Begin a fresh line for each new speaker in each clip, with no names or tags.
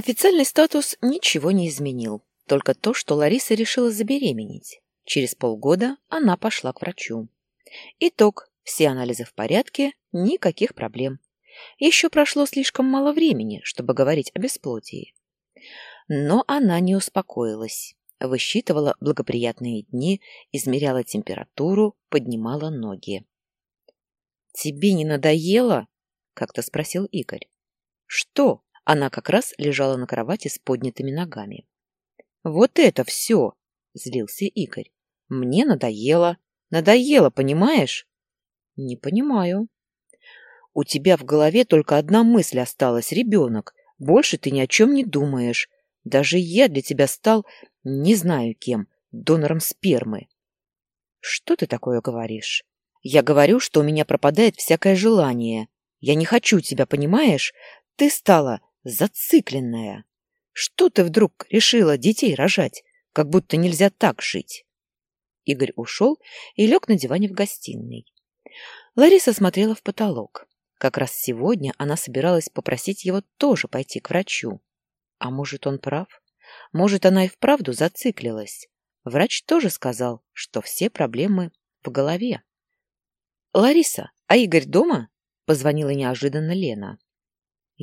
Официальный статус ничего не изменил, только то, что Лариса решила забеременеть. Через полгода она пошла к врачу. Итог. Все анализы в порядке, никаких проблем. Еще прошло слишком мало времени, чтобы говорить о бесплодии. Но она не успокоилась. Высчитывала благоприятные дни, измеряла температуру, поднимала ноги. «Тебе не надоело?» — как-то спросил Игорь. «Что?» Она как раз лежала на кровати с поднятыми ногами. «Вот это все!» — злился Игорь. «Мне надоело. Надоело, понимаешь?» «Не понимаю». «У тебя в голове только одна мысль осталась, ребенок. Больше ты ни о чем не думаешь. Даже я для тебя стал, не знаю кем, донором спермы». «Что ты такое говоришь?» «Я говорю, что у меня пропадает всякое желание. Я не хочу тебя, понимаешь? Ты стала Зацикленная. Что ты вдруг решила детей рожать, как будто нельзя так жить? Игорь ушел и лег на диване в гостиной. Лариса смотрела в потолок. Как раз сегодня она собиралась попросить его тоже пойти к врачу. А может, он прав? Может, она и вправду зациклилась? Врач тоже сказал, что все проблемы в голове. «Лариса, а Игорь дома?» — позвонила неожиданно Лена.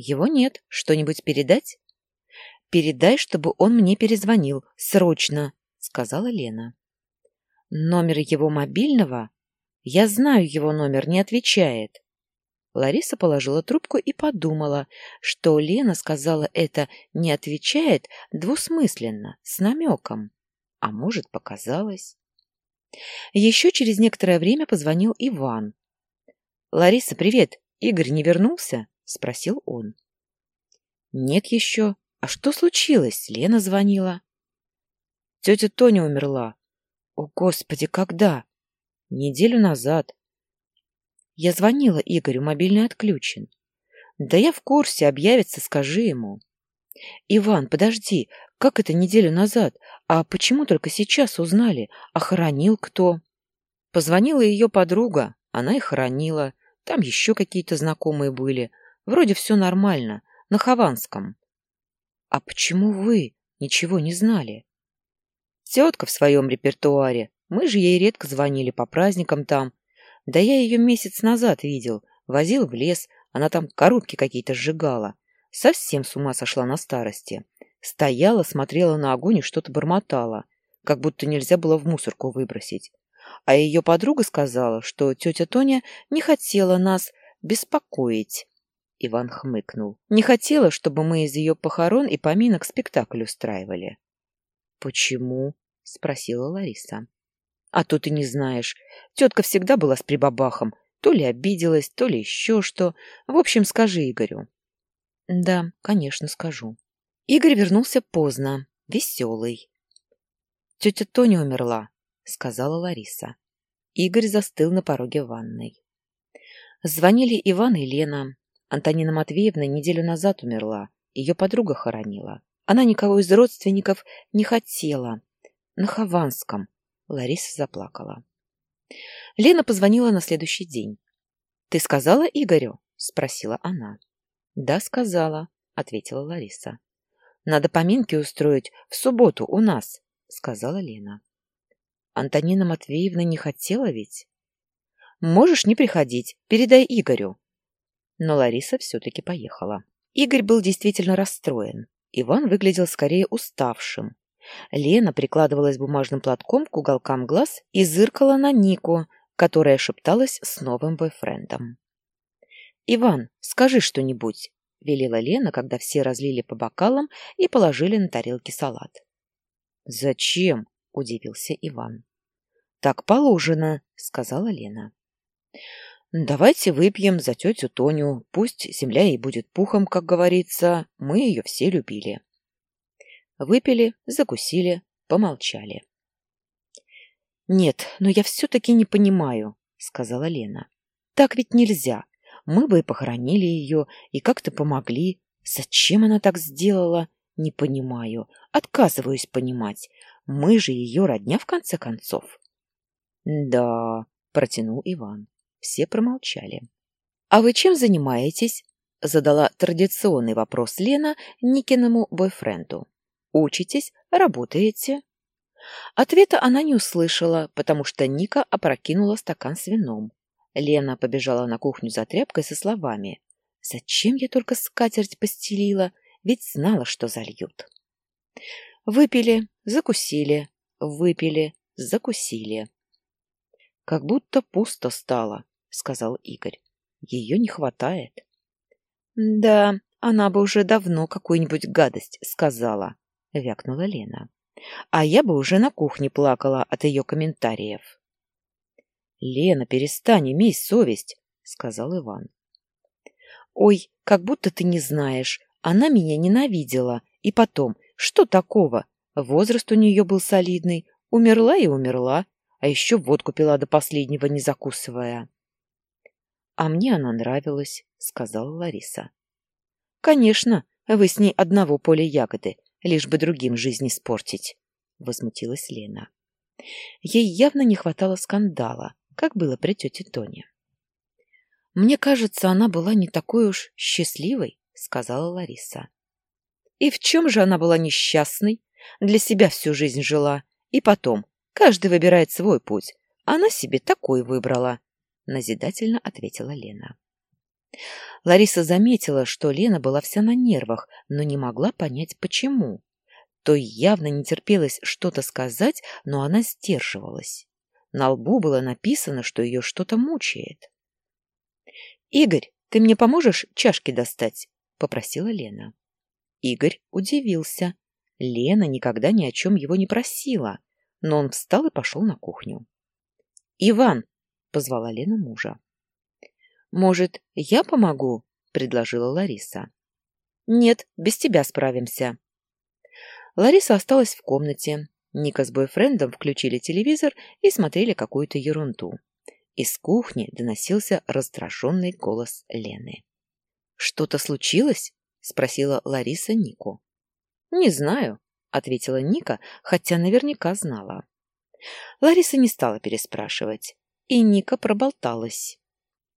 Его нет. Что-нибудь передать? Передай, чтобы он мне перезвонил. Срочно, сказала Лена. Номер его мобильного? Я знаю его номер, не отвечает. Лариса положила трубку и подумала, что Лена сказала это «не отвечает» двусмысленно, с намеком. А может, показалось. Еще через некоторое время позвонил Иван. «Лариса, привет! Игорь не вернулся?» — спросил он. «Нет еще. А что случилось? Лена звонила». «Тетя Тоня умерла». «О, Господи, когда?» «Неделю назад». Я звонила Игорю, мобильный отключен. «Да я в курсе, объявится, скажи ему». «Иван, подожди, как это неделю назад? А почему только сейчас узнали? А кто?» Позвонила ее подруга, она и хоронила. Там еще какие-то знакомые были. Вроде все нормально, на Хованском. А почему вы ничего не знали? Тетка в своем репертуаре. Мы же ей редко звонили по праздникам там. Да я ее месяц назад видел. Возил в лес, она там коробки какие-то сжигала. Совсем с ума сошла на старости. Стояла, смотрела на огонь и что-то бормотала, как будто нельзя было в мусорку выбросить. А ее подруга сказала, что тетя Тоня не хотела нас беспокоить. Иван хмыкнул. Не хотела, чтобы мы из ее похорон и поминок спектакль устраивали. Почему? спросила Лариса. А то ты не знаешь. Тетка всегда была с прибабахом. То ли обиделась, то ли еще что. В общем, скажи Игорю. Да, конечно, скажу. Игорь вернулся поздно, веселый. Тетя Тоня умерла, сказала Лариса. Игорь застыл на пороге ванной. Звонили Иван и Лена. Антонина Матвеевна неделю назад умерла. Ее подруга хоронила. Она никого из родственников не хотела. На Хованском. Лариса заплакала. Лена позвонила на следующий день. «Ты сказала Игорю?» — спросила она. «Да, сказала», — ответила Лариса. «Надо поминки устроить в субботу у нас», — сказала Лена. Антонина Матвеевна не хотела ведь? «Можешь не приходить, передай Игорю», но Лариса все-таки поехала. Игорь был действительно расстроен. Иван выглядел скорее уставшим. Лена прикладывалась бумажным платком к уголкам глаз и зыркала на Нику, которая шепталась с новым бойфрендом. «Иван, скажи что-нибудь», — велела Лена, когда все разлили по бокалам и положили на тарелки салат. «Зачем?» — удивился Иван. «Так положено», — сказала Лена. Давайте выпьем за тетю Тоню, пусть земля ей будет пухом, как говорится, мы ее все любили. Выпили, закусили, помолчали. «Нет, но я все-таки не понимаю», — сказала Лена. «Так ведь нельзя. Мы бы и похоронили ее, и как-то помогли. Зачем она так сделала? Не понимаю. Отказываюсь понимать. Мы же ее родня, в конце концов». «Да», — протянул Иван. Все промолчали. «А вы чем занимаетесь?» Задала традиционный вопрос Лена Никиному бойфренду. «Учитесь? Работаете?» Ответа она не услышала, потому что Ника опрокинула стакан с вином. Лена побежала на кухню за тряпкой со словами. «Зачем я только скатерть постелила? Ведь знала, что зальют». Выпили, закусили, выпили, закусили. «Как будто пусто стало», — сказал Игорь. «Ее не хватает». «Да, она бы уже давно какую-нибудь гадость сказала», — вякнула Лена. «А я бы уже на кухне плакала от ее комментариев». «Лена, перестань, имей совесть», — сказал Иван. «Ой, как будто ты не знаешь. Она меня ненавидела. И потом, что такого? Возраст у нее был солидный. Умерла и умерла. А еще водку пила до последнего, не закусывая. «А мне она нравилась», — сказала Лариса. «Конечно, вы с ней одного поля ягоды, лишь бы другим жизнь испортить», — возмутилась Лена. Ей явно не хватало скандала, как было при тете Тоне. «Мне кажется, она была не такой уж счастливой», — сказала Лариса. И в чем же она была несчастной? Для себя всю жизнь жила. И потом, каждый выбирает свой путь. Она себе такой выбрала, — назидательно ответила Лена. Лариса заметила, что Лена была вся на нервах, но не могла понять, почему. То явно не терпелось что-то сказать, но она сдерживалась. На лбу было написано, что ее что-то мучает. «Игорь, ты мне поможешь чашки достать?» — попросила Лена. Игорь удивился. Лена никогда ни о чем его не просила, но он встал и пошел на кухню. «Иван!» — позвала Лена мужа. «Может, я помогу?» — предложила Лариса. «Нет, без тебя справимся». Лариса осталась в комнате. Ника с бойфрендом включили телевизор и смотрели какую-то ерунду. Из кухни доносился раздраженный голос Лены. «Что-то случилось?» — спросила Лариса Нику. «Не знаю», — ответила Ника, хотя наверняка знала. Лариса не стала переспрашивать, и Ника проболталась.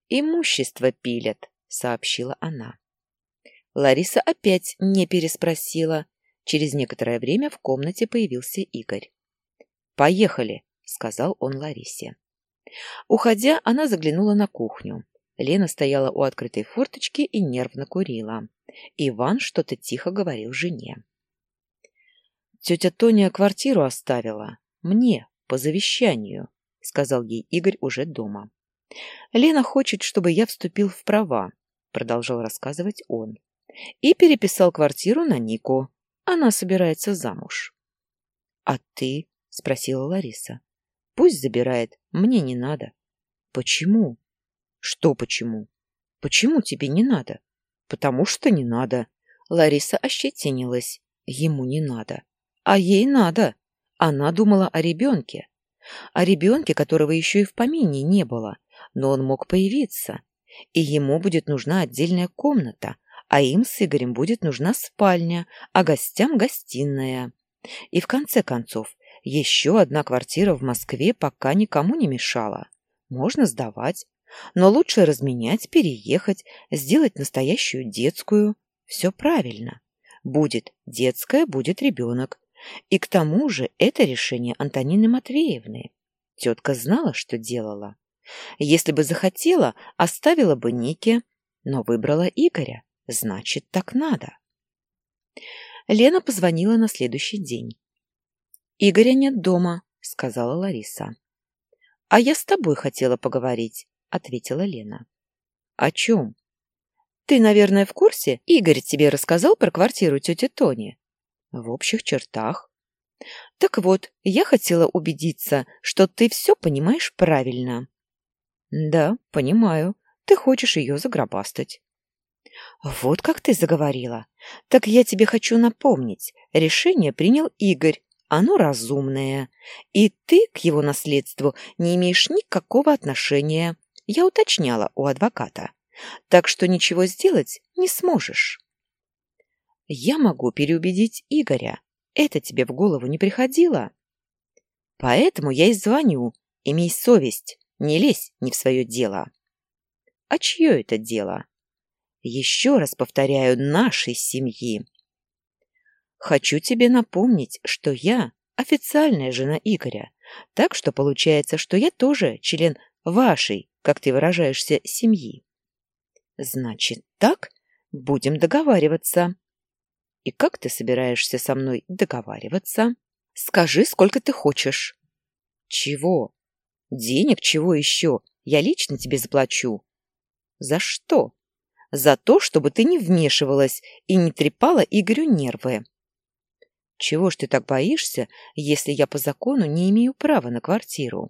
«Имущество пилят», — сообщила она. Лариса опять не переспросила. Через некоторое время в комнате появился Игорь. «Поехали», — сказал он Ларисе. Уходя, она заглянула на кухню. Лена стояла у открытой форточки и нервно курила. Иван что-то тихо говорил жене. «Тетя Тоня квартиру оставила. Мне, по завещанию», — сказал ей Игорь уже дома. «Лена хочет, чтобы я вступил в права», — продолжал рассказывать он. «И переписал квартиру на Нику. Она собирается замуж». «А ты?» — спросила Лариса. «Пусть забирает. Мне не надо». «Почему?» «Что почему?» «Почему тебе не надо?» потому что не надо. Лариса ощетинилась. Ему не надо. А ей надо. Она думала о ребенке. О ребенке, которого еще и в помине не было. Но он мог появиться. И ему будет нужна отдельная комната, а им с Игорем будет нужна спальня, а гостям гостиная. И в конце концов, еще одна квартира в Москве пока никому не мешала. Можно сдавать, но лучше разменять, переехать, сделать настоящую детскую. Все правильно. Будет детская, будет ребенок. И к тому же это решение Антонины Матвеевны. Тетка знала, что делала. Если бы захотела, оставила бы Нике, но выбрала Игоря. Значит, так надо. Лена позвонила на следующий день. «Игоря нет дома», — сказала Лариса. «А я с тобой хотела поговорить ответила Лена. О чем? Ты, наверное, в курсе? Игорь тебе рассказал про квартиру тети Тони? В общих чертах. Так вот, я хотела убедиться, что ты все понимаешь правильно. Да, понимаю. Ты хочешь ее загробастать. Вот как ты заговорила. Так я тебе хочу напомнить. Решение принял Игорь. Оно разумное. И ты к его наследству не имеешь никакого отношения. Я уточняла у адвоката. Так что ничего сделать не сможешь. Я могу переубедить Игоря. Это тебе в голову не приходило? Поэтому я и звоню. Имей совесть. Не лезь не в свое дело. А чье это дело? Еще раз повторяю, нашей семьи. Хочу тебе напомнить, что я официальная жена Игоря, так что получается, что я тоже член вашей, как ты выражаешься, семьи. Значит, так? Будем договариваться. И как ты собираешься со мной договариваться? Скажи, сколько ты хочешь. Чего? Денег чего еще? Я лично тебе заплачу. За что? За то, чтобы ты не вмешивалась и не трепала Игорю нервы. Чего ж ты так боишься, если я по закону не имею права на квартиру?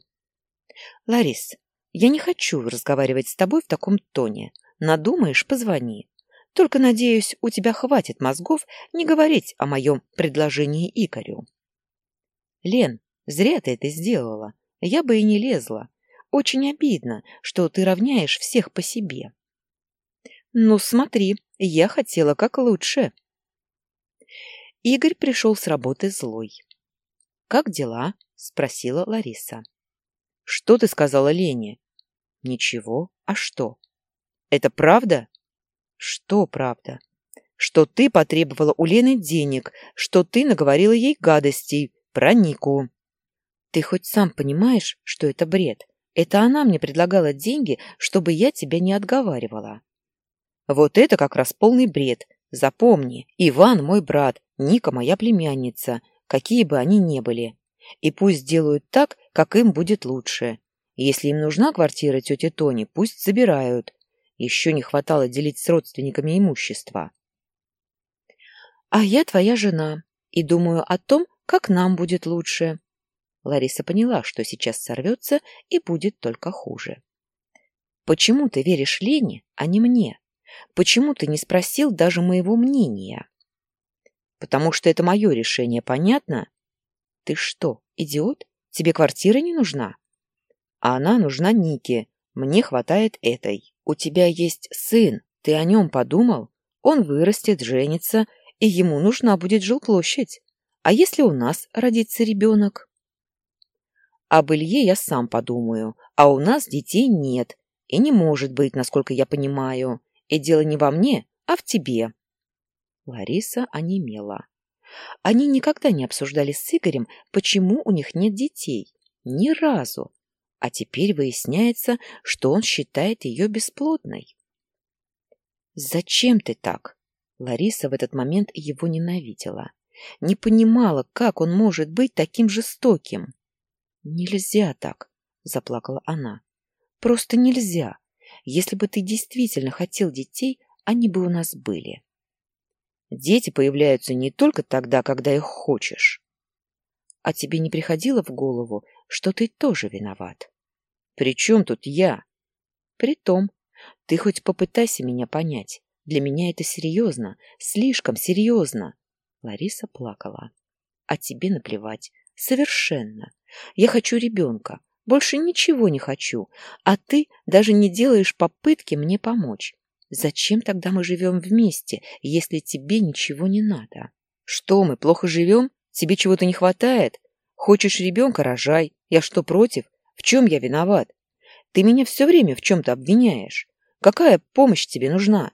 Ларис, я не хочу разговаривать с тобой в таком тоне. Надумаешь, позвони. Только, надеюсь, у тебя хватит мозгов не говорить о моем предложении Игорю. Лен, зря ты это сделала. Я бы и не лезла. Очень обидно, что ты равняешь всех по себе. Ну, смотри, я хотела как лучше. Игорь пришел с работы злой. «Как дела?» — спросила Лариса. «Что ты сказала Лене?» «Ничего. А что?» «Это правда?» «Что правда?» «Что ты потребовала у Лены денег, что ты наговорила ей гадостей про Нику». «Ты хоть сам понимаешь, что это бред? Это она мне предлагала деньги, чтобы я тебя не отговаривала». «Вот это как раз полный бред. Запомни, Иван мой брат, Ника моя племянница, какие бы они ни были. И пусть делают так, как им будет лучше. Если им нужна квартира тети Тони, пусть забирают. Еще не хватало делить с родственниками имущество. А я твоя жена и думаю о том, как нам будет лучше. Лариса поняла, что сейчас сорвется и будет только хуже. Почему ты веришь Лене, а не мне? Почему ты не спросил даже моего мнения? Потому что это мое решение, понятно? Ты что, идиот? Тебе квартира не нужна? А она нужна Нике. Мне хватает этой. У тебя есть сын. Ты о нем подумал? Он вырастет, женится, и ему нужна будет жилплощадь. А если у нас родится ребенок? Об Илье я сам подумаю, а у нас детей нет, и не может быть, насколько я понимаю. И дело не во мне, а в тебе. Лариса онемела. Они никогда не обсуждали с Игорем, почему у них нет детей. Ни разу. А теперь выясняется, что он считает ее бесплодной. «Зачем ты так?» Лариса в этот момент его ненавидела. Не понимала, как он может быть таким жестоким. «Нельзя так», — заплакала она. «Просто нельзя. Если бы ты действительно хотел детей, они бы у нас были. Дети появляются не только тогда, когда их хочешь. А тебе не приходило в голову, что ты тоже виноват? При чем тут я? Притом, ты хоть попытайся меня понять. Для меня это серьезно, слишком серьезно. Лариса плакала. А тебе наплевать. Совершенно. Я хочу ребенка. Больше ничего не хочу, а ты даже не делаешь попытки мне помочь. Зачем тогда мы живем вместе, если тебе ничего не надо? Что, мы плохо живем? Тебе чего-то не хватает? Хочешь ребенка – рожай. Я что, против? В чем я виноват? Ты меня все время в чем-то обвиняешь. Какая помощь тебе нужна?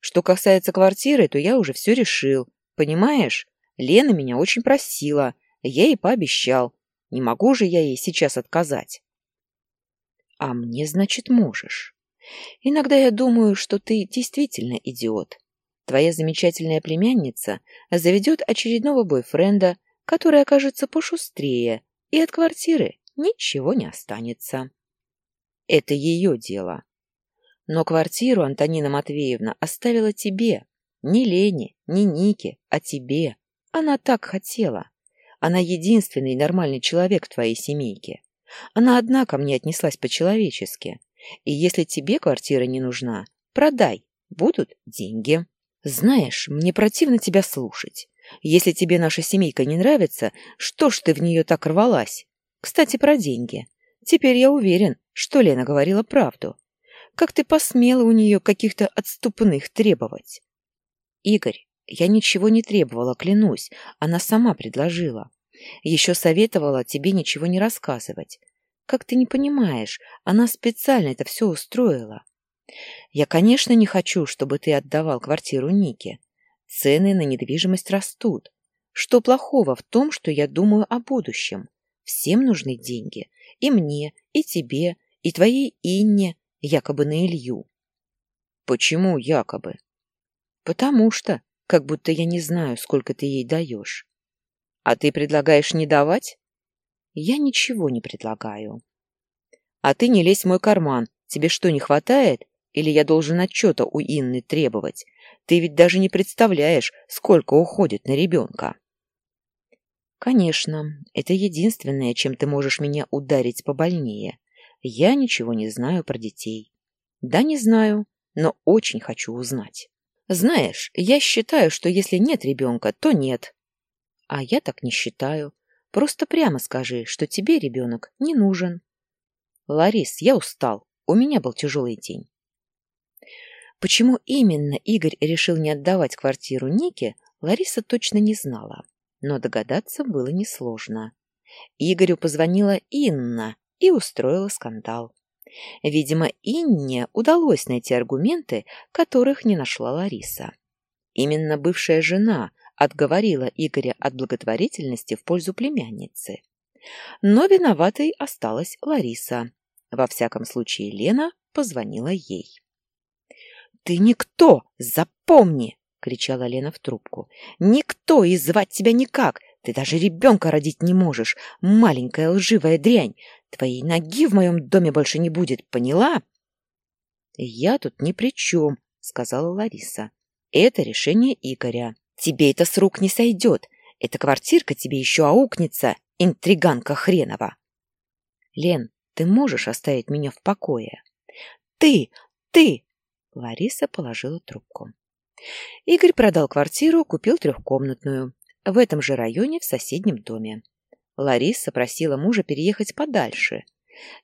Что касается квартиры, то я уже все решил. Понимаешь? Лена меня очень просила. Я ей пообещал. Не могу же я ей сейчас отказать. А мне, значит, можешь. Иногда я думаю, что ты действительно идиот. Твоя замечательная племянница заведет очередного бойфренда, который окажется пошустрее, и от квартиры ничего не останется. Это ее дело. Но квартиру Антонина Матвеевна оставила тебе. Не Лене, не Нике, а тебе. Она так хотела. Она единственный нормальный человек в твоей семейке. Она одна ко мне отнеслась по-человечески. И если тебе квартира не нужна, продай, будут деньги. Знаешь, мне противно тебя слушать. Если тебе наша семейка не нравится, что ж ты в нее так рвалась? Кстати, про деньги. Теперь я уверен, что Лена говорила правду. Как ты посмела у нее каких-то отступных требовать? Игорь, я ничего не требовала, клянусь. Она сама предложила. Еще советовала тебе ничего не рассказывать. Как ты не понимаешь, она специально это все устроила. Я, конечно, не хочу, чтобы ты отдавал квартиру Нике. Цены на недвижимость растут. Что плохого в том, что я думаю о будущем? Всем нужны деньги. И мне, и тебе, и твоей Инне, якобы на Илью. Почему якобы? Потому что, как будто я не знаю, сколько ты ей даешь. А ты предлагаешь не давать? Я ничего не предлагаю. А ты не лезь в мой карман. Тебе что, не хватает? Или я должен отчета у Инны требовать? Ты ведь даже не представляешь, сколько уходит на ребенка. Конечно, это единственное, чем ты можешь меня ударить побольнее. Я ничего не знаю про детей. Да, не знаю, но очень хочу узнать. Знаешь, я считаю, что если нет ребенка, то нет. А я так не считаю. Просто прямо скажи, что тебе ребенок не нужен. Ларис, я устал. У меня был тяжелый день. Почему именно Игорь решил не отдавать квартиру Нике, Лариса точно не знала, но догадаться было несложно. Игорю позвонила Инна и устроила скандал. Видимо, Инне удалось найти аргументы, которых не нашла Лариса. Именно бывшая жена отговорила Игоря от благотворительности в пользу племянницы. Но виноватой осталась Лариса. Во всяком случае, Лена позвонила ей. «Ты никто! Запомни!» — кричала Лена в трубку. «Никто и звать тебя никак! Ты даже ребенка родить не можешь! Маленькая лживая дрянь! Твоей ноги в моем доме больше не будет, поняла?» «Я тут ни при чем», — сказала Лариса. «Это решение Игоря. Тебе это с рук не сойдет. Эта квартирка тебе еще аукнется, интриганка хренова». «Лен, ты можешь оставить меня в покое?» «Ты! Ты!» Лариса положила трубку. Игорь продал квартиру, купил трехкомнатную. В этом же районе, в соседнем доме. Лариса просила мужа переехать подальше.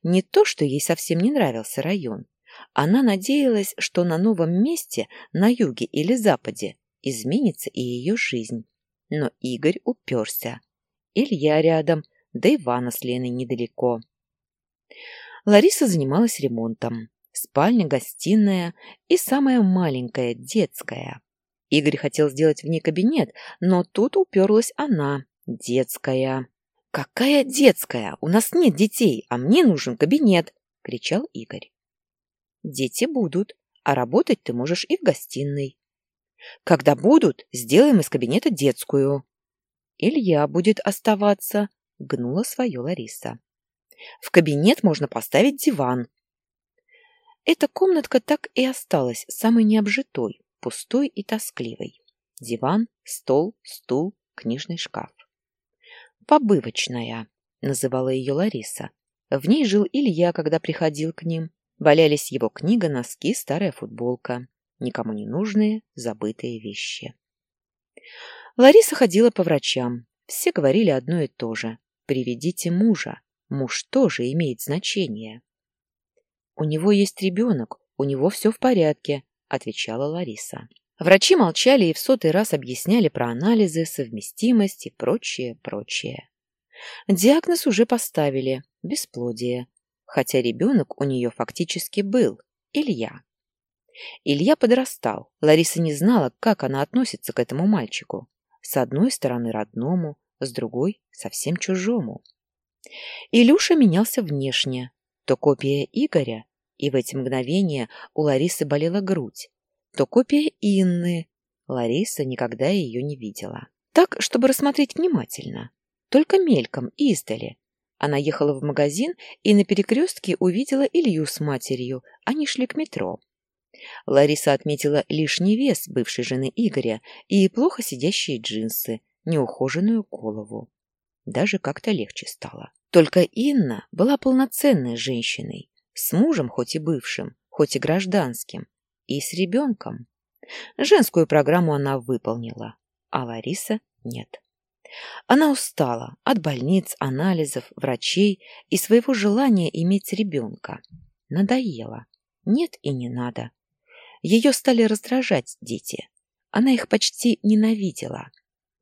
Не то, что ей совсем не нравился район. Она надеялась, что на новом месте, на юге или западе, изменится и ее жизнь. Но Игорь уперся. Илья рядом, да и Вана с Леной недалеко. Лариса занималась ремонтом спальня, гостиная и самая маленькая, детская. Игорь хотел сделать в ней кабинет, но тут уперлась она, детская. «Какая детская? У нас нет детей, а мне нужен кабинет!» — кричал Игорь. «Дети будут, а работать ты можешь и в гостиной. Когда будут, сделаем из кабинета детскую». «Илья будет оставаться», — гнула свое Лариса. «В кабинет можно поставить диван, эта комнатка так и осталась самой необжитой, пустой и тоскливой. Диван, стол, стул, книжный шкаф. «Побывочная», — называла ее Лариса. В ней жил Илья, когда приходил к ним. Валялись его книга, носки, старая футболка. Никому не нужные, забытые вещи. Лариса ходила по врачам. Все говорили одно и то же. «Приведите мужа. Муж тоже имеет значение». «У него есть ребенок, у него все в порядке», — отвечала Лариса. Врачи молчали и в сотый раз объясняли про анализы, совместимость и прочее, прочее. Диагноз уже поставили – бесплодие, хотя ребенок у нее фактически был – Илья. Илья подрастал, Лариса не знала, как она относится к этому мальчику. С одной стороны родному, с другой – совсем чужому. Илюша менялся внешне, то копия Игоря, и в эти мгновения у Ларисы болела грудь, то копия Инны. Лариса никогда ее не видела. Так, чтобы рассмотреть внимательно. Только мельком, издали. Она ехала в магазин и на перекрестке увидела Илью с матерью. Они шли к метро. Лариса отметила лишний вес бывшей жены Игоря и плохо сидящие джинсы, неухоженную голову. Даже как-то легче стало. Только Инна была полноценной женщиной, с мужем хоть и бывшим, хоть и гражданским, и с ребенком. Женскую программу она выполнила, а Лариса нет. Она устала от больниц, анализов, врачей и своего желания иметь ребенка. Надоело. Нет и не надо. Ее стали раздражать дети. Она их почти ненавидела.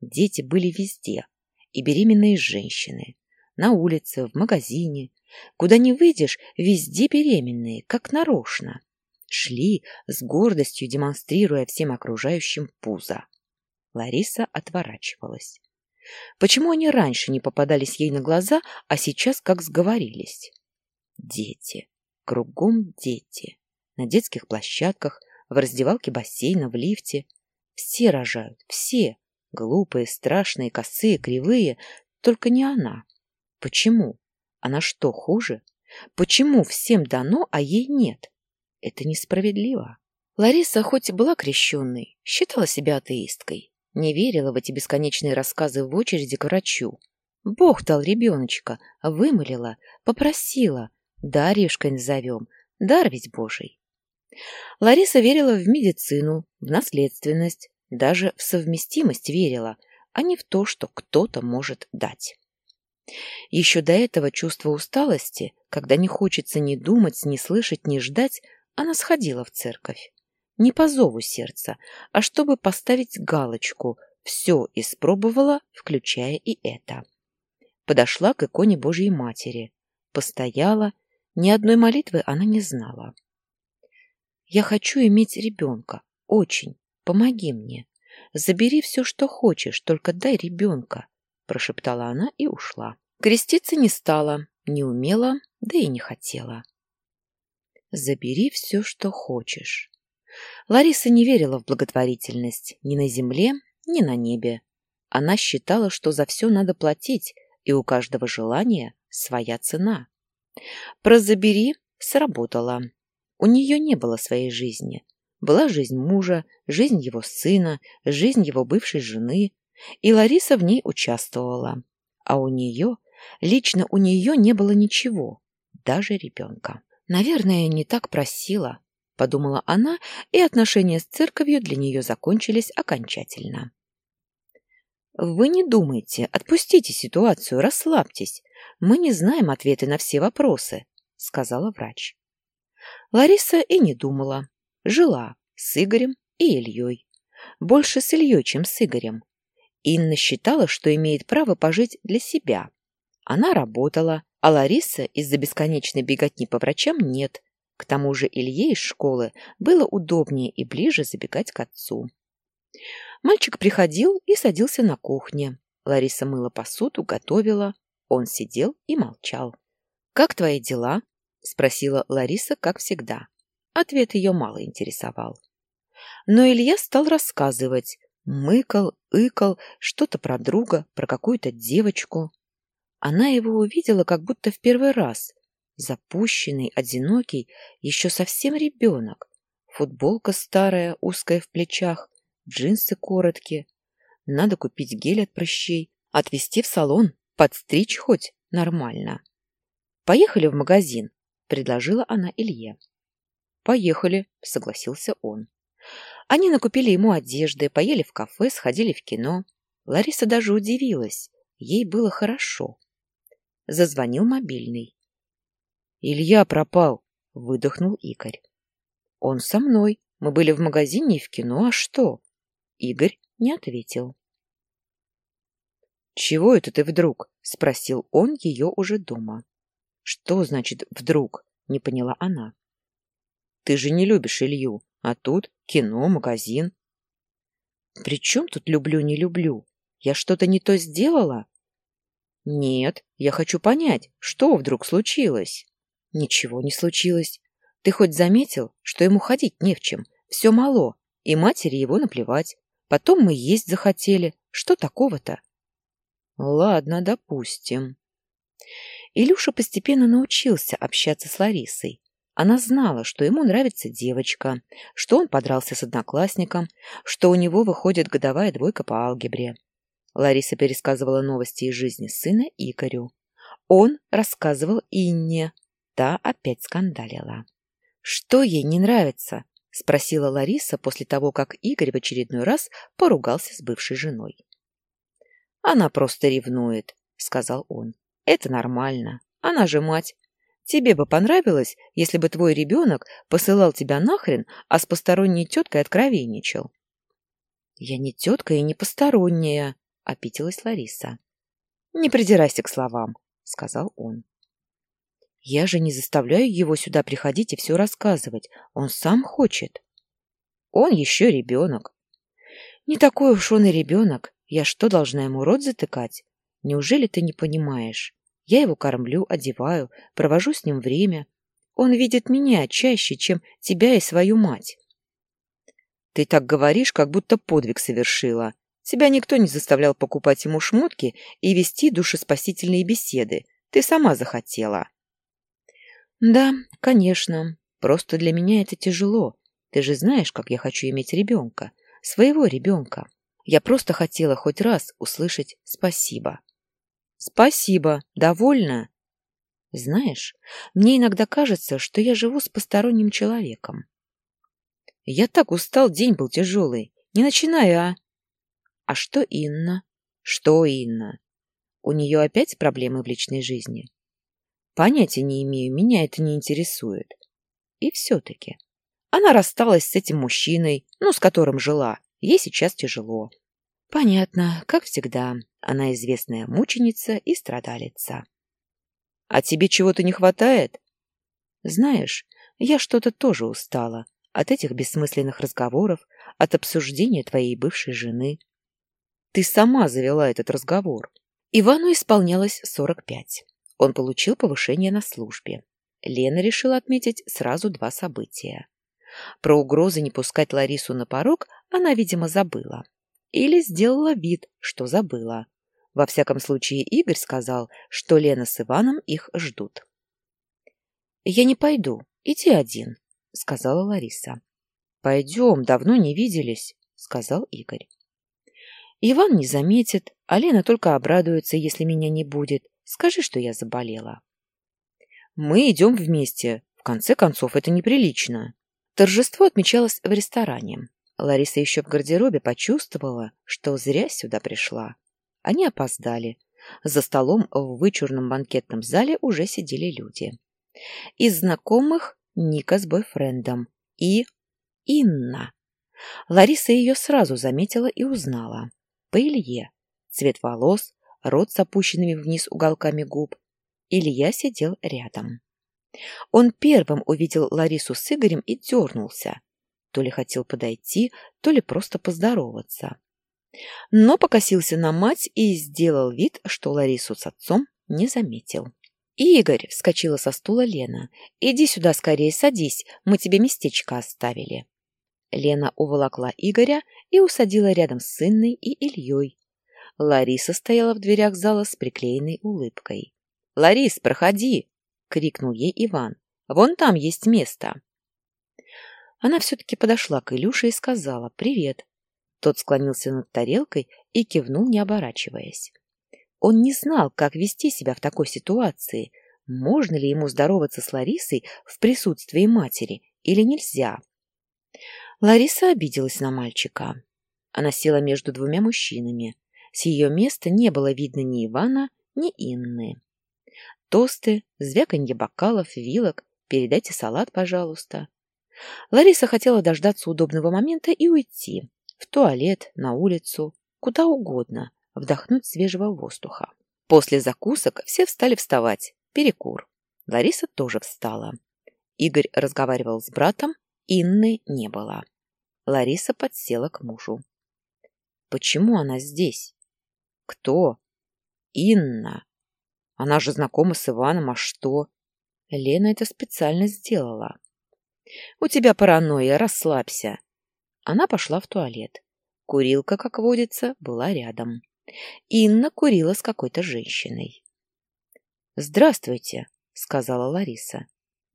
Дети были везде. И беременные женщины, на улице, в магазине. Куда не выйдешь, везде беременные, как нарочно. Шли с гордостью, демонстрируя всем окружающим пузо. Лариса отворачивалась. Почему они раньше не попадались ей на глаза, а сейчас как сговорились? Дети. Кругом дети. На детских площадках, в раздевалке бассейна, в лифте. Все рожают, все. Глупые, страшные, косые, кривые. Только не она. Почему? Она что, хуже? Почему всем дано, а ей нет? Это несправедливо. Лариса хоть и была крещенной, считала себя атеисткой. Не верила в эти бесконечные рассказы в очереди к врачу. Бог дал ребеночка, вымолила, попросила. Дарьюшкой назовем, дар ведь Божий. Лариса верила в медицину, в наследственность, даже в совместимость верила, а не в то, что кто-то может дать. Еще до этого чувство усталости, когда не хочется ни думать, ни слышать, ни ждать, она сходила в церковь. Не по зову сердца, а чтобы поставить галочку «все испробовала, включая и это». Подошла к иконе Божьей Матери, постояла, ни одной молитвы она не знала. «Я хочу иметь ребенка, очень, помоги мне. Забери все, что хочешь, только дай ребенка», — прошептала она и ушла. Креститься не стала, не умела, да и не хотела. «Забери все, что хочешь». Лариса не верила в благотворительность ни на земле, ни на небе. Она считала, что за все надо платить, и у каждого желания своя цена. Про «забери» сработало. У нее не было своей жизни. Была жизнь мужа, жизнь его сына, жизнь его бывшей жены, и Лариса в ней участвовала. А у нее, лично у нее не было ничего, даже ребенка. Наверное, не так просила, — подумала она, и отношения с церковью для нее закончились окончательно. «Вы не думайте, отпустите ситуацию, расслабьтесь. Мы не знаем ответы на все вопросы», — сказала врач. Лариса и не думала. Жила с Игорем и Ильей. Больше с Ильей, чем с Игорем. Инна считала, что имеет право пожить для себя. Она работала, а Лариса из-за бесконечной беготни по врачам нет, к тому же Илье из школы было удобнее и ближе забегать к отцу. Мальчик приходил и садился на кухне. Лариса мыла посуду, готовила. Он сидел и молчал. «Как твои дела?» — спросила Лариса, как всегда. Ответ ее мало интересовал. Но Илья стал рассказывать. Мыкал, ыкал, что-то про друга, про какую-то девочку. Она его увидела как будто в первый раз, Запущенный, одинокий, еще совсем ребенок. Футболка старая, узкая в плечах, джинсы короткие. Надо купить гель от прыщей, отвезти в салон, подстричь хоть нормально. «Поехали в магазин», — предложила она Илье. «Поехали», — согласился он. Они накупили ему одежды, поели в кафе, сходили в кино. Лариса даже удивилась. Ей было хорошо. Зазвонил мобильный. Илья пропал, выдохнул Игорь. Он со мной. Мы были в магазине и в кино, а что? Игорь не ответил. «Чего это ты вдруг?» — спросил он ее уже дома. «Что значит «вдруг»?» — не поняла она. «Ты же не любишь Илью, а тут кино, магазин». «При чем тут люблю-не люблю? Я что-то не то сделала?» «Нет, я хочу понять, что вдруг случилось?» Ничего не случилось. Ты хоть заметил, что ему ходить не в чем? Все мало, и матери его наплевать. Потом мы есть захотели. Что такого-то? Ладно, допустим. Илюша постепенно научился общаться с Ларисой. Она знала, что ему нравится девочка, что он подрался с одноклассником, что у него выходит годовая двойка по алгебре. Лариса пересказывала новости из жизни сына Игорю. Он рассказывал Инне, Та опять скандалила. «Что ей не нравится?» — спросила Лариса после того, как Игорь в очередной раз поругался с бывшей женой. «Она просто ревнует», — сказал он. «Это нормально. Она же мать. Тебе бы понравилось, если бы твой ребенок посылал тебя нахрен, а с посторонней теткой откровенничал?» «Я не тетка и не посторонняя», — опитилась Лариса. «Не придирайся к словам», — сказал он. Я же не заставляю его сюда приходить и все рассказывать. Он сам хочет. Он еще ребенок. Не такой уж он и ребенок. Я что, должна ему рот затыкать? Неужели ты не понимаешь? Я его кормлю, одеваю, провожу с ним время. Он видит меня чаще, чем тебя и свою мать. Ты так говоришь, как будто подвиг совершила. Тебя никто не заставлял покупать ему шмотки и вести душеспасительные беседы. Ты сама захотела. Да, конечно. Просто для меня это тяжело. Ты же знаешь, как я хочу иметь ребенка. Своего ребенка. Я просто хотела хоть раз услышать спасибо. Спасибо. Довольно? Знаешь, мне иногда кажется, что я живу с посторонним человеком. Я так устал, день был тяжелый. Не начинай, а... А что Инна? Что Инна? У нее опять проблемы в личной жизни? Понятия не имею, меня это не интересует. И все-таки. Она рассталась с этим мужчиной, ну, с которым жила. Ей сейчас тяжело. Понятно, как всегда. Она известная мученица и страдалица. А тебе чего-то не хватает? Знаешь, я что-то тоже устала от этих бессмысленных разговоров, от обсуждения твоей бывшей жены. Ты сама завела этот разговор. Ивану исполнялось сорок пять. Он получил повышение на службе. Лена решила отметить сразу два события. Про угрозы не пускать Ларису на порог она, видимо, забыла. Или сделала вид, что забыла. Во всяком случае, Игорь сказал, что Лена с Иваном их ждут. «Я не пойду. Иди один», — сказала Лариса. «Пойдем, давно не виделись», — сказал Игорь. «Иван не заметит, а Лена только обрадуется, если меня не будет. Скажи, что я заболела». «Мы идем вместе. В конце концов, это неприлично». Торжество отмечалось в ресторане. Лариса еще в гардеробе почувствовала, что зря сюда пришла. Они опоздали. За столом в вычурном банкетном зале уже сидели люди. Из знакомых Ника с бойфрендом и Инна. Лариса ее сразу заметила и узнала. По Илье. Цвет волос, рот с опущенными вниз уголками губ. Илья сидел рядом. Он первым увидел Ларису с Игорем и дернулся. То ли хотел подойти, то ли просто поздороваться но покосился на мать и сделал вид, что Ларису с отцом не заметил. «Игорь!» — вскочила со стула Лена. «Иди сюда скорее, садись, мы тебе местечко оставили». Лена уволокла Игоря и усадила рядом с сынной и Ильей. Лариса стояла в дверях зала с приклеенной улыбкой. «Ларис, проходи!» — крикнул ей Иван. «Вон там есть место!» Она все-таки подошла к Илюше и сказала «Привет». Тот склонился над тарелкой и кивнул, не оборачиваясь. Он не знал, как вести себя в такой ситуации. Можно ли ему здороваться с Ларисой в присутствии матери или нельзя? Лариса обиделась на мальчика. Она села между двумя мужчинами. С ее места не было видно ни Ивана, ни Инны. Тосты, звяканье бокалов, вилок. Передайте салат, пожалуйста. Лариса хотела дождаться удобного момента и уйти. В туалет, на улицу, куда угодно, вдохнуть свежего воздуха. После закусок все встали вставать. Перекур. Лариса тоже встала. Игорь разговаривал с братом, Инны не было. Лариса подсела к мужу. «Почему она здесь?» «Кто?» «Инна. Она же знакома с Иваном, а что?» Лена это специально сделала. «У тебя паранойя, расслабься. Она пошла в туалет. Курилка, как водится, была рядом. Инна курила с какой-то женщиной. «Здравствуйте», — сказала Лариса.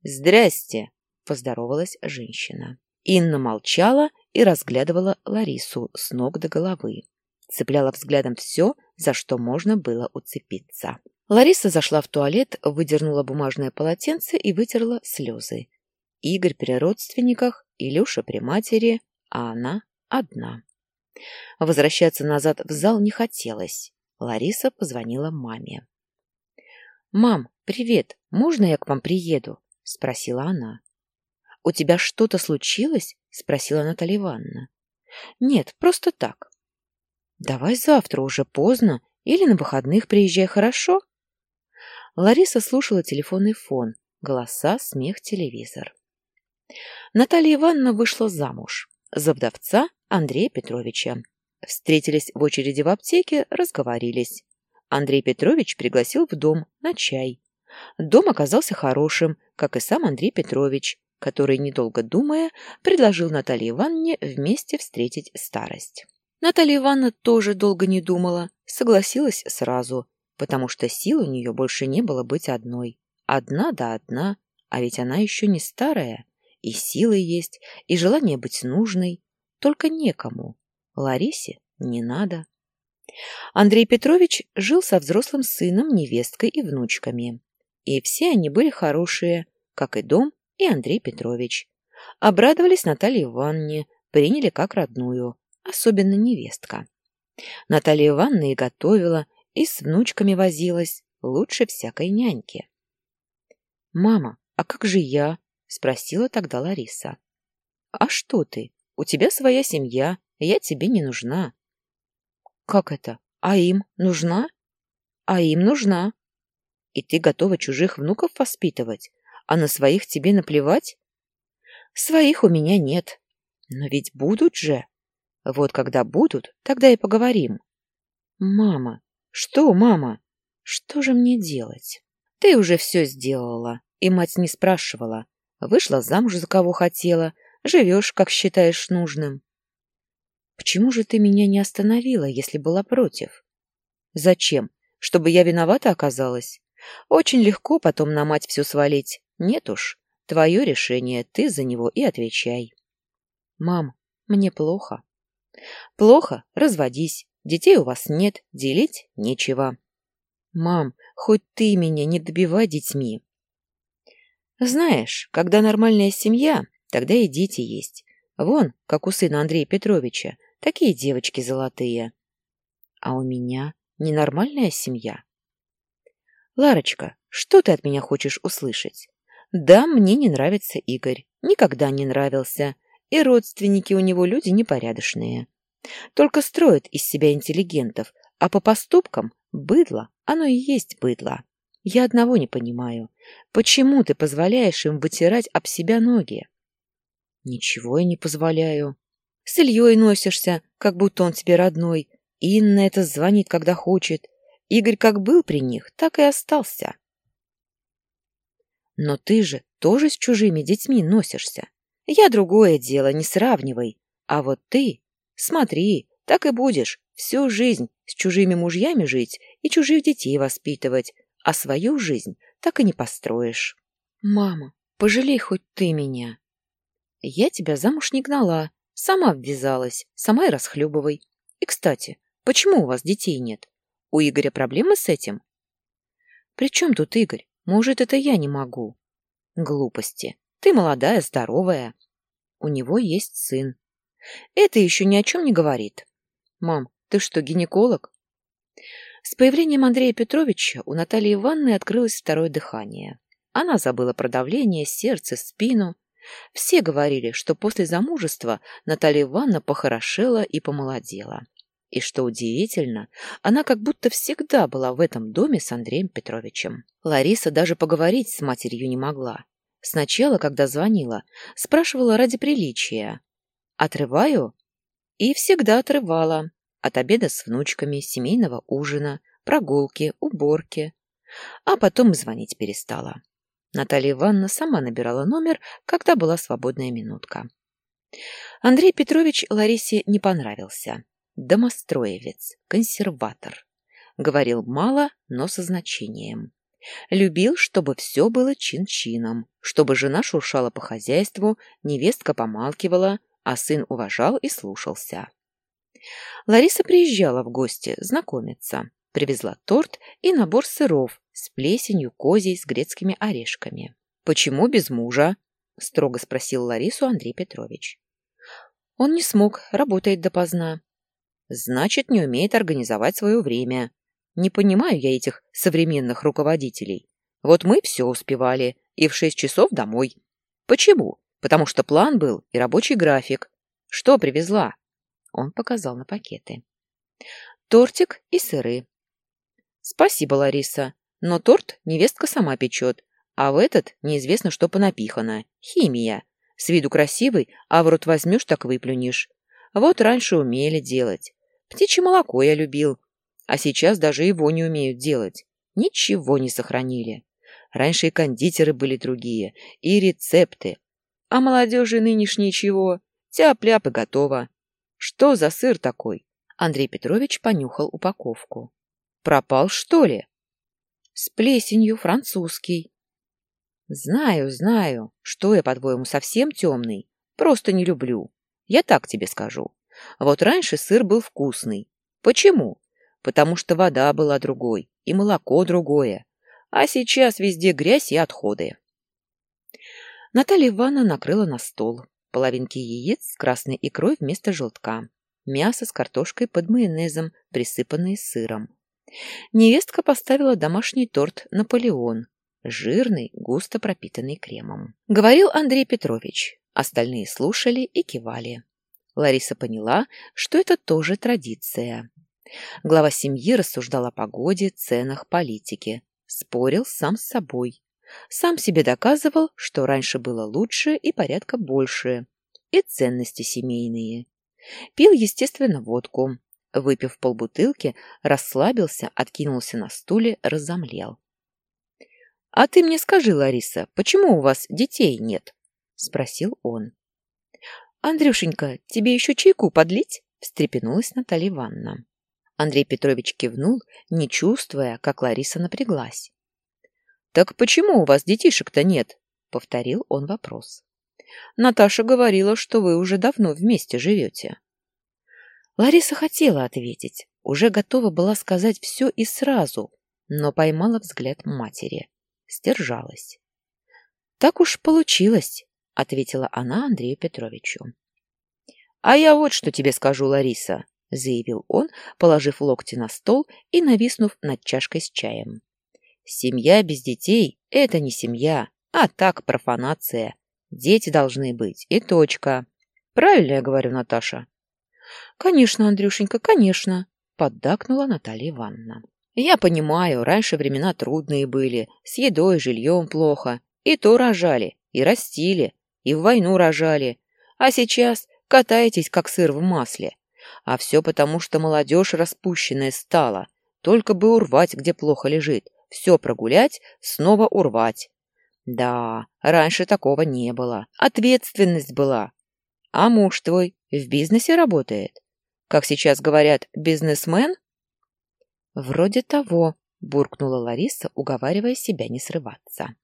«Здрасте», — поздоровалась женщина. Инна молчала и разглядывала Ларису с ног до головы. Цепляла взглядом все, за что можно было уцепиться. Лариса зашла в туалет, выдернула бумажное полотенце и вытерла слезы. Игорь при родственниках, Илюша при матери, а она одна. Возвращаться назад в зал не хотелось. Лариса позвонила маме. «Мам, привет, можно я к вам приеду?» — спросила она. «У тебя что-то случилось?» — спросила Наталья Ивановна. «Нет, просто так». «Давай завтра, уже поздно, или на выходных приезжай, хорошо?» Лариса слушала телефонный фон, голоса, смех, телевизор. Наталья Ивановна вышла замуж за вдовца Андрея Петровича. Встретились в очереди в аптеке, разговорились. Андрей Петрович пригласил в дом на чай. Дом оказался хорошим, как и сам Андрей Петрович, который, недолго думая, предложил Наталье Ивановне вместе встретить старость. Наталья Ивановна тоже долго не думала, согласилась сразу, потому что сил у нее больше не было быть одной. Одна да одна, а ведь она еще не старая, и силы есть, и желание быть нужной, только некому. Ларисе не надо. Андрей Петрович жил со взрослым сыном, невесткой и внучками. И все они были хорошие, как и дом, и Андрей Петрович. Обрадовались Наталье Ивановне, приняли как родную, особенно невестка. Наталья Ивановна и готовила, и с внучками возилась, лучше всякой няньки. «Мама, а как же я?» — спросила тогда Лариса. «А что ты? У тебя своя семья, я тебе не нужна». «Как это? А им нужна?» «А им нужна». «И ты готова чужих внуков воспитывать? а на своих тебе наплевать? Своих у меня нет. Но ведь будут же. Вот когда будут, тогда и поговорим. Мама. Что, мама? Что же мне делать? Ты уже все сделала, и мать не спрашивала. Вышла замуж за кого хотела, живешь, как считаешь нужным. Почему же ты меня не остановила, если была против? Зачем? Чтобы я виновата оказалась? Очень легко потом на мать все свалить. Нет уж, твое решение, ты за него и отвечай. Мам, мне плохо. Плохо, разводись. Детей у вас нет, делить нечего. Мам, хоть ты меня не добивай детьми. Знаешь, когда нормальная семья, тогда и дети есть. Вон, как у сына Андрея Петровича, такие девочки золотые. А у меня ненормальная семья. Ларочка, что ты от меня хочешь услышать? Да, мне не нравится Игорь. Никогда не нравился. И родственники у него люди непорядочные. Только строят из себя интеллигентов, а по поступкам быдло, оно и есть быдло. Я одного не понимаю. Почему ты позволяешь им вытирать об себя ноги? Ничего я не позволяю. С Ильей носишься, как будто он тебе родной. Инна это звонит, когда хочет. Игорь как был при них, так и остался. Но ты же тоже с чужими детьми носишься. Я другое дело, не сравнивай. А вот ты, смотри, так и будешь всю жизнь с чужими мужьями жить и чужих детей воспитывать, а свою жизнь так и не построишь. Мама, пожалей хоть ты меня. Я тебя замуж не гнала, сама ввязалась, сама и расхлебывай. И, кстати, почему у вас детей нет? У Игоря проблемы с этим? При чем тут Игорь? Может, это я не могу? Глупости. Ты молодая, здоровая. У него есть сын. Это еще ни о чем не говорит. Мам, ты что, гинеколог? С появлением Андрея Петровича у Натальи Ивановны открылось второе дыхание. Она забыла про давление, сердце, спину. Все говорили, что после замужества Наталья Ивановна похорошела и помолодела. И что удивительно, она как будто всегда была в этом доме с Андреем Петровичем. Лариса даже поговорить с матерью не могла. Сначала, когда звонила, спрашивала ради приличия. «Отрываю?» И всегда отрывала. От обеда с внучками, семейного ужина, прогулки, уборки. А потом звонить перестала. Наталья Ивановна сама набирала номер, когда была свободная минутка. Андрей Петрович Ларисе не понравился. Домостроевец, консерватор. Говорил мало, но со значением. Любил, чтобы все было чин-чином, чтобы жена шуршала по хозяйству, невестка помалкивала, а сын уважал и слушался. Лариса приезжала в гости знакомиться. Привезла торт и набор сыров с плесенью, козей, с грецкими орешками. «Почему без мужа?» — строго спросил Ларису Андрей Петрович. «Он не смог, работает допоздна. Значит, не умеет организовать свое время. Не понимаю я этих современных руководителей. Вот мы все успевали, и в шесть часов домой. Почему? Потому что план был и рабочий график. Что привезла? Он показал на пакеты. Тортик и сыры. Спасибо, Лариса, Но торт невестка сама печет, а в этот неизвестно, что понапихано. Химия. С виду красивый, а в рот возьмешь, так выплюнешь. Вот раньше умели делать. Птичье молоко я любил, а сейчас даже его не умеют делать. Ничего не сохранили. Раньше и кондитеры были другие, и рецепты. А молодежи нынешней чего? Тяп-ляп и готово. Что за сыр такой? Андрей Петрович понюхал упаковку. Пропал, что ли? С плесенью французский. Знаю, знаю. Что я, по-твоему, совсем темный? Просто не люблю. Я так тебе скажу. Вот раньше сыр был вкусный. Почему? Потому что вода была другой, и молоко другое. А сейчас везде грязь и отходы. Наталья Ивановна накрыла на стол. Половинки яиц с красной икрой вместо желтка. Мясо с картошкой под майонезом, присыпанное сыром. Невестка поставила домашний торт «Наполеон», жирный, густо пропитанный кремом. Говорил Андрей Петрович. Остальные слушали и кивали. Лариса поняла, что это тоже традиция. Глава семьи рассуждал о погоде, ценах, политике. Спорил сам с собой. Сам себе доказывал, что раньше было лучше и порядка больше. И ценности семейные. Пил, естественно, водку. Выпив полбутылки, расслабился, откинулся на стуле, разомлел. — А ты мне скажи, Лариса, почему у вас детей нет? — спросил он. — Андрюшенька, тебе еще чайку подлить? — встрепенулась Наталья Ивановна. Андрей Петрович кивнул, не чувствуя, как Лариса напряглась. — Так почему у вас детишек-то нет? — повторил он вопрос. — Наташа говорила, что вы уже давно вместе живете. Лариса хотела ответить, уже готова была сказать все и сразу, но поймала взгляд матери сдержалась. «Так уж получилось», — ответила она Андрею Петровичу. «А я вот что тебе скажу, Лариса», — заявил он, положив локти на стол и нависнув над чашкой с чаем. «Семья без детей — это не семья, а так профанация. Дети должны быть, и точка. Правильно я говорю, Наташа?» «Конечно, Андрюшенька, конечно», — поддакнула Наталья Ивановна. Я понимаю, раньше времена трудные были, с едой, жильем плохо. И то рожали, и растили, и в войну рожали. А сейчас катаетесь, как сыр в масле. А все потому, что молодежь распущенная стала. Только бы урвать, где плохо лежит. Все прогулять, снова урвать. Да, раньше такого не было. Ответственность была. А муж твой в бизнесе работает? Как сейчас говорят, бизнесмен? «Вроде того», — буркнула Лариса, уговаривая себя не срываться.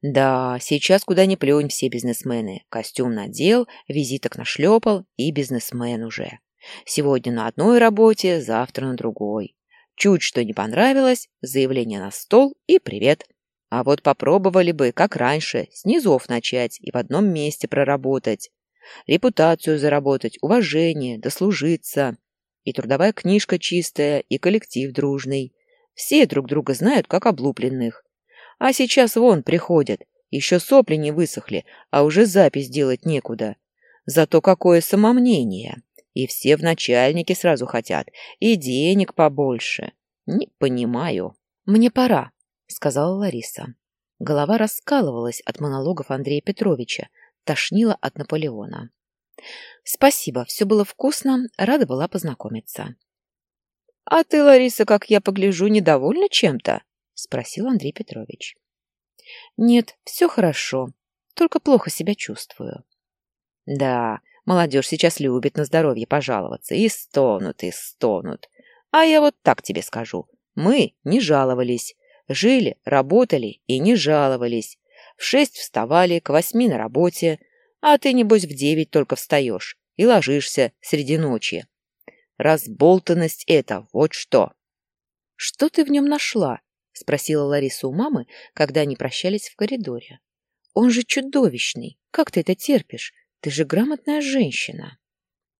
«Да, сейчас куда ни плюнь все бизнесмены. Костюм надел, визиток нашлепал и бизнесмен уже. Сегодня на одной работе, завтра на другой. Чуть что не понравилось, заявление на стол и привет. А вот попробовали бы, как раньше, с низов начать и в одном месте проработать. Репутацию заработать, уважение, дослужиться. И трудовая книжка чистая, и коллектив дружный. Все друг друга знают, как облупленных. А сейчас вон приходят, еще сопли не высохли, а уже запись делать некуда. Зато какое самомнение. И все в начальнике сразу хотят, и денег побольше. Не понимаю. Мне пора, сказала Лариса. Голова раскалывалась от монологов Андрея Петровича, тошнила от Наполеона. Спасибо, все было вкусно, рада была познакомиться. — А ты, Лариса, как я погляжу, недовольна чем-то? — спросил Андрей Петрович. — Нет, все хорошо, только плохо себя чувствую. — Да, молодежь сейчас любит на здоровье пожаловаться, и стонут, и стонут. А я вот так тебе скажу, мы не жаловались, жили, работали и не жаловались. В шесть вставали, к восьми на работе, а ты, небось, в девять только встаешь и ложишься среди ночи. Разболтанность это, вот что. — Что ты в нем нашла? — спросила Лариса у мамы, когда они прощались в коридоре. — Он же чудовищный. Как ты это терпишь? Ты же грамотная женщина.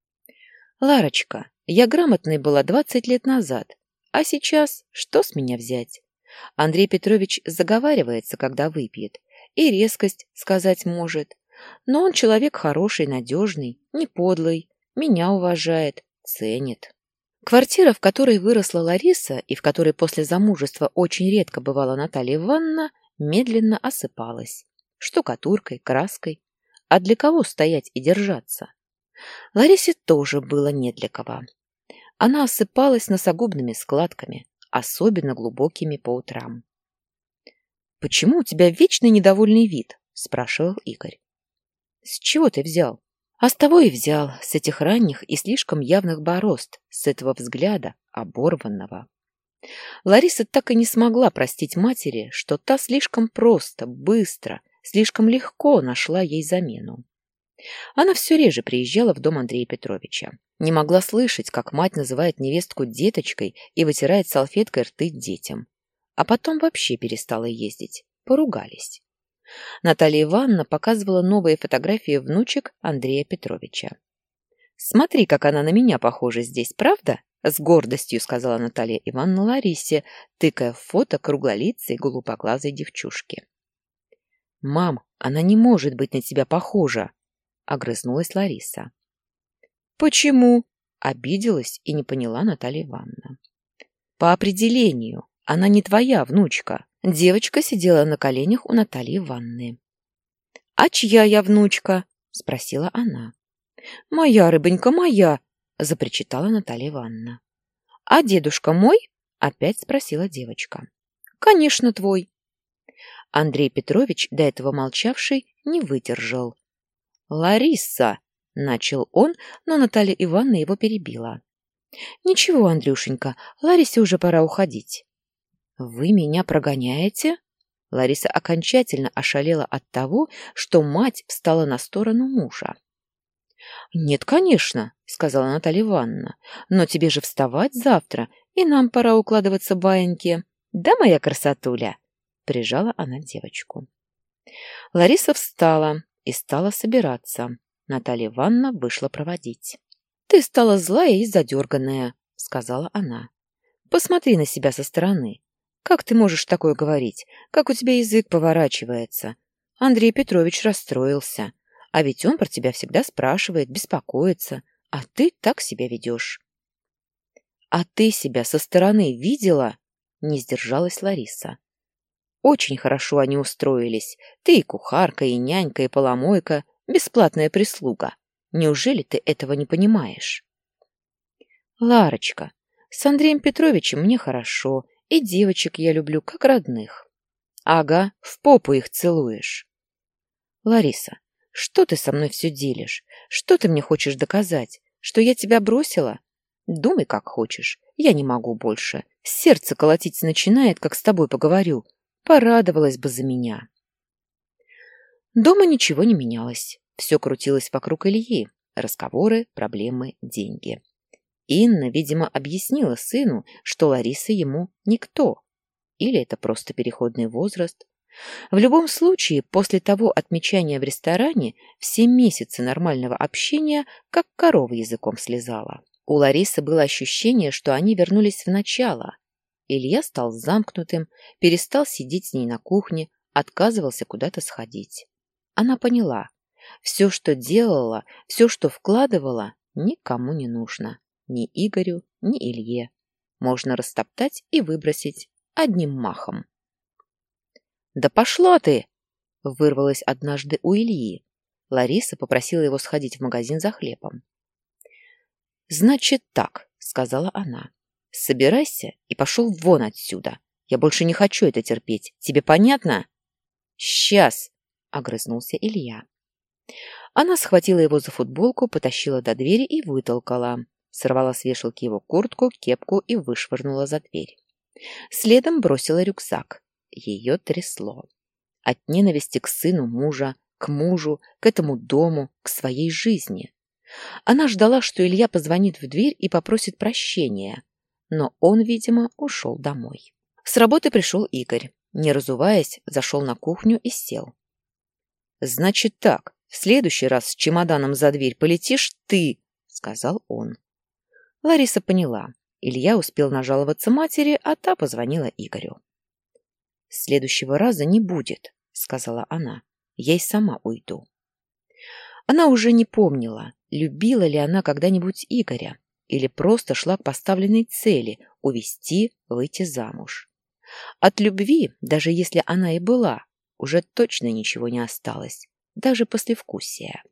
— Ларочка, я грамотной была двадцать лет назад. А сейчас что с меня взять? Андрей Петрович заговаривается, когда выпьет, и резкость сказать может, но он человек хороший, надежный, не подлый, меня уважает, ценит. Квартира, в которой выросла Лариса и в которой после замужества очень редко бывала Наталья Ивановна, медленно осыпалась. Штукатуркой, краской. А для кого стоять и держаться? Ларисе тоже было не для кого. Она осыпалась носогубными складками, особенно глубокими по утрам. «Почему у тебя вечный недовольный вид?» – спрашивал Игорь. «С чего ты взял?» А с того и взял, с этих ранних и слишком явных борозд, с этого взгляда оборванного. Лариса так и не смогла простить матери, что та слишком просто, быстро, слишком легко нашла ей замену. Она все реже приезжала в дом Андрея Петровича. Не могла слышать, как мать называет невестку деточкой и вытирает салфеткой рты детям. А потом вообще перестала ездить. Поругались. Наталья Ивановна показывала новые фотографии внучек Андрея Петровича. «Смотри, как она на меня похожа здесь, правда?» С гордостью сказала Наталья Ивановна Ларисе, тыкая в фото круглолицей голубоглазой девчушки. «Мам, она не может быть на тебя похожа!» — огрызнулась Лариса. «Почему?» — обиделась и не поняла Наталья Ивановна. «По определению, она не твоя внучка. Девочка сидела на коленях у Натальи Ивановны. «А чья я внучка?» — спросила она. «Моя, рыбонька, моя!» — запричитала Наталья Ивановна. «А дедушка мой?» — опять спросила девочка. «Конечно, твой». Андрей Петрович, до этого молчавший, не выдержал. «Лариса!» — начал он, но Наталья Ивановна его перебила. «Ничего, Андрюшенька, Ларисе уже пора уходить». «Вы меня прогоняете?» Лариса окончательно ошалела от того, что мать встала на сторону мужа. «Нет, конечно», — сказала Наталья Ивановна, «но тебе же вставать завтра, и нам пора укладываться баиньки. Да, моя красотуля?» — прижала она девочку. Лариса встала и стала собираться. Наталья Ивановна вышла проводить. «Ты стала злая и задерганная», — сказала она. «Посмотри на себя со стороны. Как ты можешь такое говорить? Как у тебя язык поворачивается? Андрей Петрович расстроился. А ведь он про тебя всегда спрашивает, беспокоится. А ты так себя ведешь. А ты себя со стороны видела? Не сдержалась Лариса. Очень хорошо они устроились. Ты и кухарка, и нянька, и поломойка, бесплатная прислуга. Неужели ты этого не понимаешь? Ларочка, с Андреем Петровичем мне хорошо, и девочек я люблю, как родных. Ага, в попу их целуешь. Лариса, что ты со мной все делишь? Что ты мне хочешь доказать? Что я тебя бросила? Думай, как хочешь. Я не могу больше. Сердце колотить начинает, как с тобой поговорю. Порадовалась бы за меня. Дома ничего не менялось. Все крутилось вокруг Ильи. Разговоры, проблемы, деньги. Инна, видимо, объяснила сыну, что Лариса ему никто. Или это просто переходный возраст. В любом случае, после того отмечания в ресторане все месяцы нормального общения как корова языком слезала. У Ларисы было ощущение, что они вернулись в начало. Илья стал замкнутым, перестал сидеть с ней на кухне, отказывался куда-то сходить. Она поняла. Все, что делала, все, что вкладывала, никому не нужно. Ни Игорю, ни Илье. Можно растоптать и выбросить одним махом. «Да пошла ты!» — вырвалась однажды у Ильи. Лариса попросила его сходить в магазин за хлебом. «Значит так», — сказала она. «Собирайся и пошел вон отсюда. Я больше не хочу это терпеть. Тебе понятно?» «Сейчас!» — огрызнулся Илья. Она схватила его за футболку, потащила до двери и вытолкала сорвала с вешалки его куртку, кепку и вышвырнула за дверь. Следом бросила рюкзак. Ее трясло. От ненависти к сыну мужа, к мужу, к этому дому, к своей жизни. Она ждала, что Илья позвонит в дверь и попросит прощения, но он, видимо, ушел домой. С работы пришел Игорь. Не разуваясь, зашел на кухню и сел. «Значит так, в следующий раз с чемоданом за дверь полетишь ты», — сказал он. Лариса поняла. Илья успел нажаловаться матери, а та позвонила Игорю. «Следующего раза не будет», — сказала она. «Я и сама уйду». Она уже не помнила, любила ли она когда-нибудь Игоря. Или просто шла к поставленной цели – увести, выйти замуж. От любви, даже если она и была, уже точно ничего не осталось, даже послевкусия.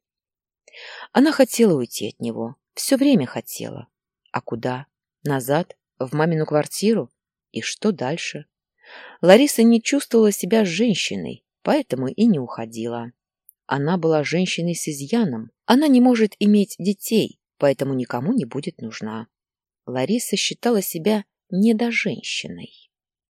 Она хотела уйти от него, все время хотела. А куда? Назад? В мамину квартиру? И что дальше? Лариса не чувствовала себя женщиной, поэтому и не уходила. Она была женщиной с изъяном. Она не может иметь детей, поэтому никому не будет нужна. Лариса считала себя недоженщиной.